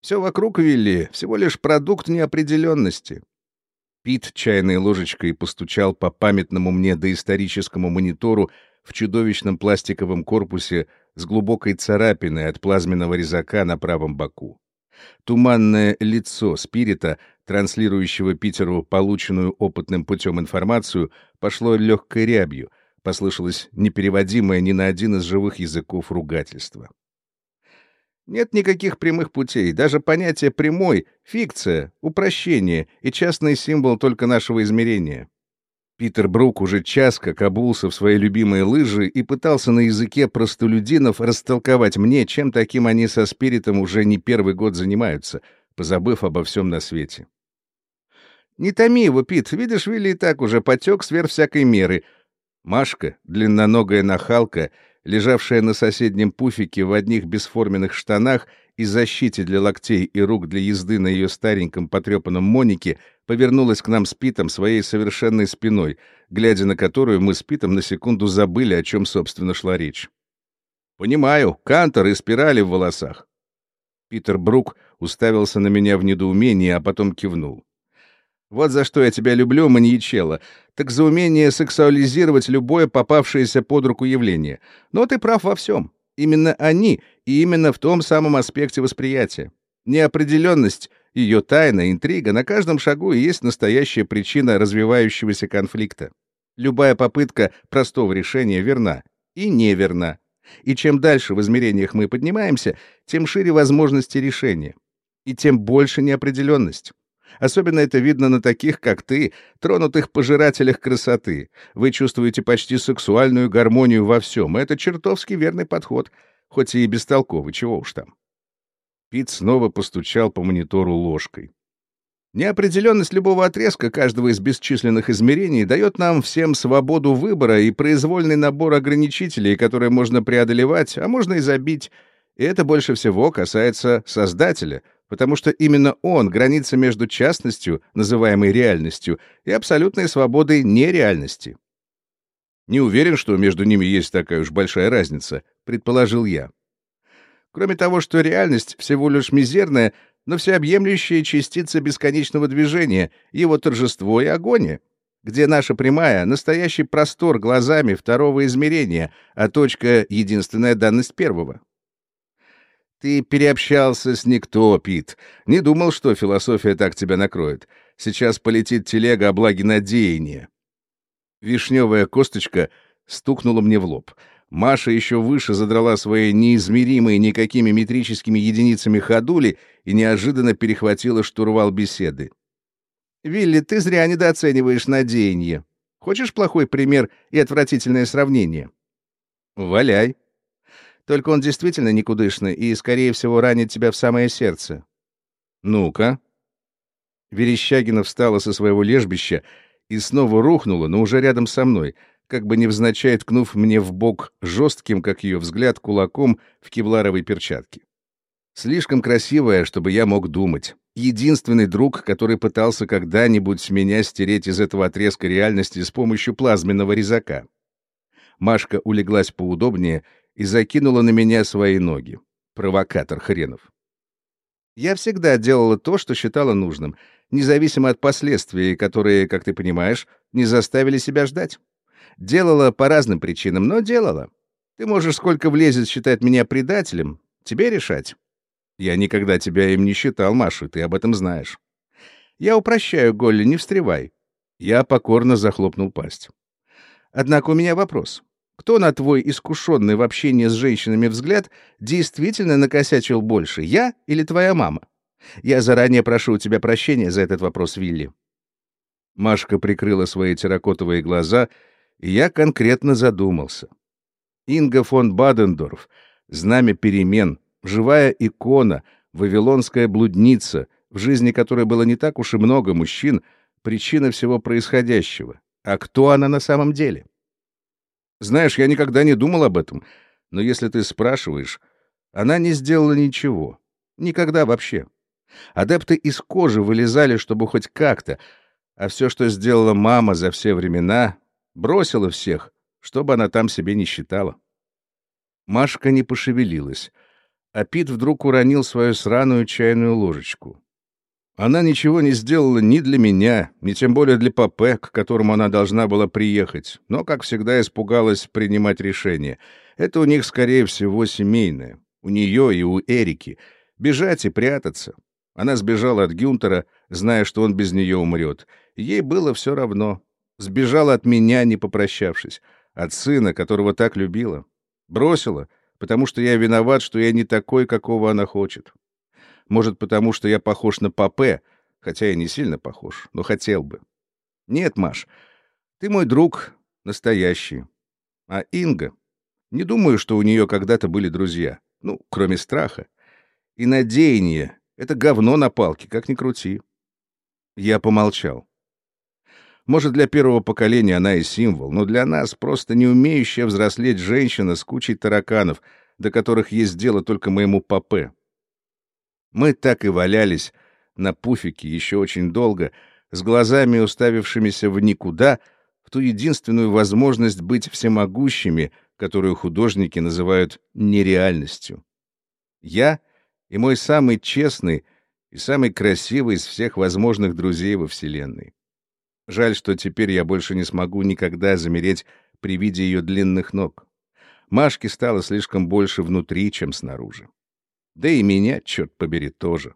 Все вокруг, Вилли, всего лишь продукт неопределенности. Пит чайной ложечкой постучал по памятному мне доисторическому монитору в чудовищном пластиковом корпусе с глубокой царапиной от плазменного резака на правом боку. Туманное лицо спирита, транслирующего Питеру полученную опытным путем информацию, пошло легкой рябью, послышалось непереводимое ни на один из живых языков ругательство. Нет никаких прямых путей, даже понятие «прямой» — фикция, упрощение и частный символ только нашего измерения. Питер Брук уже час как обулся в свои любимые лыжи и пытался на языке простолюдинов растолковать мне, чем таким они со спиритом уже не первый год занимаются, позабыв обо всем на свете. «Не томи его, Пит, видишь, Вилли и так уже потек сверх всякой меры». Машка, длинноногая нахалка, лежавшая на соседнем пуфике в одних бесформенных штанах и защите для локтей и рук для езды на ее стареньком потрепанном монике, повернулась к нам с Питом своей совершенной спиной, глядя на которую мы с Питом на секунду забыли, о чем, собственно, шла речь. «Понимаю, кантор и спирали в волосах». Питер Брук уставился на меня в недоумении, а потом кивнул. «Вот за что я тебя люблю, маньячелло. Так за умение сексуализировать любое попавшееся под руку явление. Но ты прав во всем. Именно они, и именно в том самом аспекте восприятия. Неопределенность, ее тайна, интрига на каждом шагу и есть настоящая причина развивающегося конфликта. Любая попытка простого решения верна и неверна. И чем дальше в измерениях мы поднимаемся, тем шире возможности решения. И тем больше неопределенность. Особенно это видно на таких, как ты, тронутых пожирателях красоты. Вы чувствуете почти сексуальную гармонию во всем. Это чертовски верный подход, хоть и бестолковый, чего уж там. Пит снова постучал по монитору ложкой. Неопределенность любого отрезка каждого из бесчисленных измерений дает нам всем свободу выбора и произвольный набор ограничителей, которые можно преодолевать, а можно и забить. И это больше всего касается Создателя — потому что именно он — граница между частностью, называемой реальностью, и абсолютной свободой нереальности. Не уверен, что между ними есть такая уж большая разница, предположил я. Кроме того, что реальность всего лишь мизерная, но всеобъемлющая частица бесконечного движения, его торжество и агония, где наша прямая — настоящий простор глазами второго измерения, а точка — единственная данность первого. Ты переобщался с никто, Пит. Не думал, что философия так тебя накроет. Сейчас полетит телега о благонадеянии. Вишневая косточка стукнула мне в лоб. Маша еще выше задрала свои неизмеримые никакими метрическими единицами ходули и неожиданно перехватила штурвал беседы. «Вилли, ты зря недооцениваешь надеяние. Хочешь плохой пример и отвратительное сравнение?» «Валяй», только он действительно никудышный и, скорее всего, ранит тебя в самое сердце. Ну-ка. Верещагина встала со своего лежбища и снова рухнула, но уже рядом со мной, как бы невзначай ткнув мне в бок жестким, как ее взгляд, кулаком в кевларовой перчатке. Слишком красивая, чтобы я мог думать. Единственный друг, который пытался когда-нибудь меня стереть из этого отрезка реальности с помощью плазменного резака. Машка улеглась поудобнее и закинула на меня свои ноги. Провокатор хренов. Я всегда делала то, что считала нужным, независимо от последствий, которые, как ты понимаешь, не заставили себя ждать. Делала по разным причинам, но делала. Ты можешь сколько влезет считать меня предателем, тебе решать. Я никогда тебя им не считал, Маша, ты об этом знаешь. Я упрощаю, Голли, не встревай. Я покорно захлопнул пасть. Однако у меня вопрос. Кто, на твой искушенный в общении с женщинами взгляд, действительно накосячил больше, я или твоя мама? Я заранее прошу у тебя прощения за этот вопрос, Вилли». Машка прикрыла свои терракотовые глаза, и я конкретно задумался. Инга фон Бадендорф, знамя перемен, живая икона, вавилонская блудница, в жизни которой было не так уж и много мужчин, причина всего происходящего. А кто она на самом деле? Знаешь, я никогда не думал об этом, но если ты спрашиваешь, она не сделала ничего. Никогда вообще. Адепты из кожи вылезали, чтобы хоть как-то, а все, что сделала мама за все времена, бросила всех, чтобы она там себе не считала. Машка не пошевелилась, А Пит вдруг уронил свою сраную чайную ложечку. Она ничего не сделала ни для меня, ни тем более для Папе, к которому она должна была приехать, но, как всегда, испугалась принимать решение. Это у них, скорее всего, семейное. У нее и у Эрики. Бежать и прятаться. Она сбежала от Гюнтера, зная, что он без нее умрет. Ей было все равно. Сбежала от меня, не попрощавшись. От сына, которого так любила. Бросила, потому что я виноват, что я не такой, какого она хочет. Может, потому что я похож на Папе, хотя я не сильно похож, но хотел бы. Нет, Маш, ты мой друг, настоящий. А Инга? Не думаю, что у нее когда-то были друзья. Ну, кроме страха. И надеяние — это говно на палке, как ни крути. Я помолчал. Может, для первого поколения она и символ, но для нас просто не умеющая взрослеть женщина с кучей тараканов, до которых есть дело только моему папе. Мы так и валялись на пуфике еще очень долго, с глазами уставившимися в никуда, в ту единственную возможность быть всемогущими, которую художники называют нереальностью. Я и мой самый честный и самый красивый из всех возможных друзей во Вселенной. Жаль, что теперь я больше не смогу никогда замереть при виде ее длинных ног. Машке стало слишком больше внутри, чем снаружи. Да и меня, черт побери, тоже.